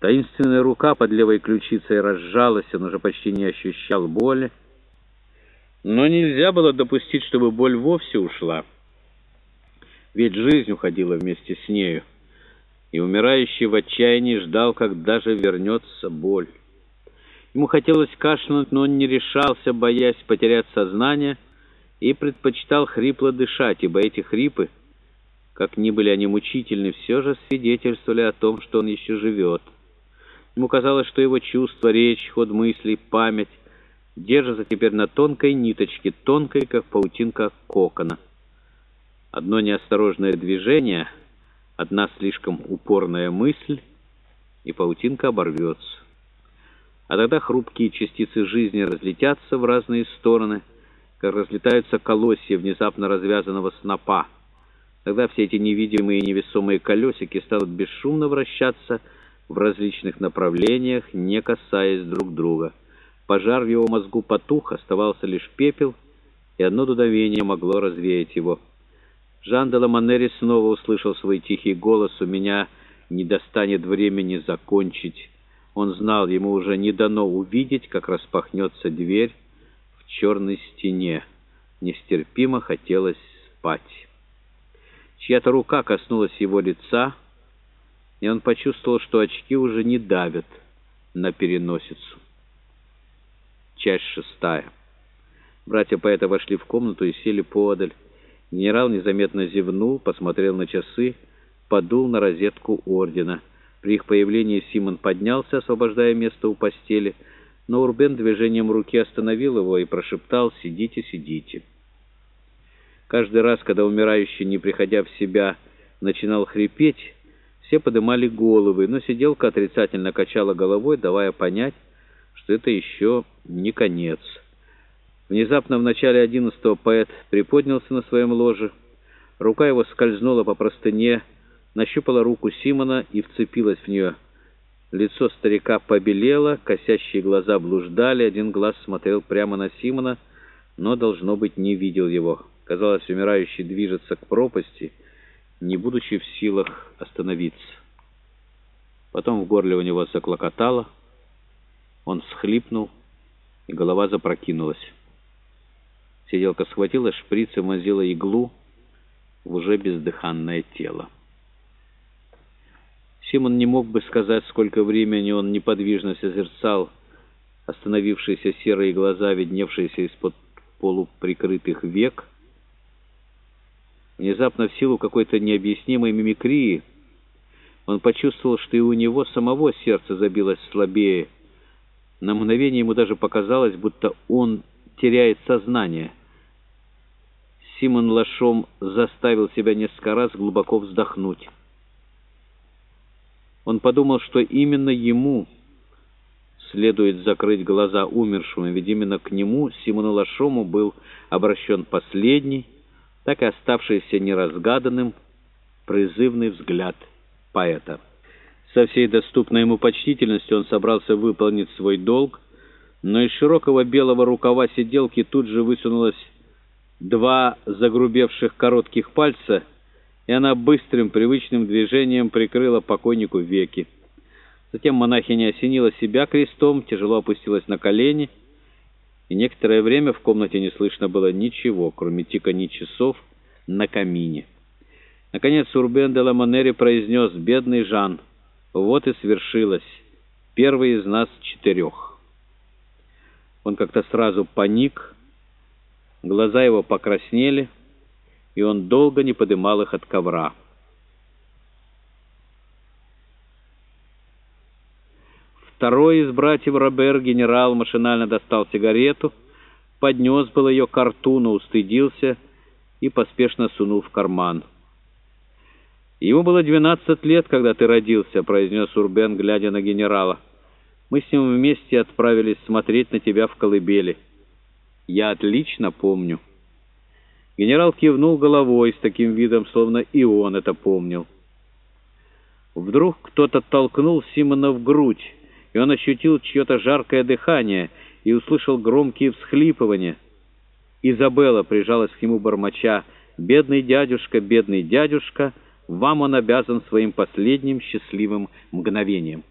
Таинственная рука под левой ключицей разжалась, он уже почти не ощущал боли. Но нельзя было допустить, чтобы боль вовсе ушла. Ведь жизнь уходила вместе с нею, и умирающий в отчаянии ждал, когда же вернется боль. Ему хотелось кашлянуть, но он не решался, боясь потерять сознание, и предпочитал хрипло дышать, ибо эти хрипы, как ни были они мучительны, все же свидетельствовали о том, что он еще живет. Ему казалось, что его чувства, речь, ход мыслей, память держатся теперь на тонкой ниточке, тонкой, как паутинка кокона. Одно неосторожное движение, одна слишком упорная мысль, и паутинка оборвется. А тогда хрупкие частицы жизни разлетятся в разные стороны, как разлетаются колосья внезапно развязанного снопа. Тогда все эти невидимые невесомые колесики станут бесшумно вращаться в различных направлениях, не касаясь друг друга. Пожар в его мозгу потух, оставался лишь пепел, и одно дуновение могло развеять его. Жан де Ламанери снова услышал свой тихий голос «У меня не достанет времени закончить». Он знал, ему уже не дано увидеть, как распахнется дверь в черной стене. Нестерпимо хотелось спать. Чья-то рука коснулась его лица, и он почувствовал, что очки уже не давят на переносицу. Часть шестая. Братья поэта вошли в комнату и сели поодаль. Генерал незаметно зевнул, посмотрел на часы, подул на розетку ордена. При их появлении Симон поднялся, освобождая место у постели, но Урбен движением руки остановил его и прошептал «Сидите, сидите». Каждый раз, когда умирающий, не приходя в себя, начинал хрипеть, все подымали головы, но сиделка отрицательно качала головой, давая понять, что это еще не конец. Внезапно в начале одиннадцатого поэт приподнялся на своем ложе. Рука его скользнула по простыне, нащупала руку Симона и вцепилась в нее. Лицо старика побелело, косящие глаза блуждали, один глаз смотрел прямо на Симона, но, должно быть, не видел его. Казалось, умирающий движется к пропасти, не будучи в силах остановиться. Потом в горле у него заклокотало, он всхлипнул, и голова запрокинулась. Сиделка схватила шприц и мазила иглу в уже бездыханное тело. Симон не мог бы сказать, сколько времени он неподвижно созерцал остановившиеся серые глаза, видневшиеся из-под полуприкрытых век. Внезапно, в силу какой-то необъяснимой мимикрии, он почувствовал, что и у него самого сердце забилось слабее. На мгновение ему даже показалось, будто он теряет сознание. Симон Лашом заставил себя несколько раз глубоко вздохнуть. Он подумал, что именно ему следует закрыть глаза умершему, ведь именно к нему, Симону Лашому, был обращен последний, так и оставшийся неразгаданным, призывный взгляд поэта. Со всей доступной ему почтительностью он собрался выполнить свой долг, но из широкого белого рукава сиделки тут же высунулось два загрубевших коротких пальца, и она быстрым привычным движением прикрыла покойнику веки. Затем монахиня осенила себя крестом, тяжело опустилась на колени, и некоторое время в комнате не слышно было ничего, кроме тикания часов на камине. Наконец Урбен де Ламонери произнес «Бедный Жан, вот и свершилось, первый из нас четырех». Он как-то сразу паник, глаза его покраснели, и он долго не подымал их от ковра. Второй из братьев Робер, генерал, машинально достал сигарету, поднес был ее к рту, но устыдился и поспешно сунул в карман. «Ему было двенадцать лет, когда ты родился», — произнес Урбен, глядя на генерала. «Мы с ним вместе отправились смотреть на тебя в колыбели. Я отлично помню». Генерал кивнул головой с таким видом, словно и он это помнил. Вдруг кто-то толкнул Симона в грудь, и он ощутил чье-то жаркое дыхание и услышал громкие всхлипывания. Изабелла прижалась к нему бормоча. «Бедный дядюшка, бедный дядюшка, вам он обязан своим последним счастливым мгновением».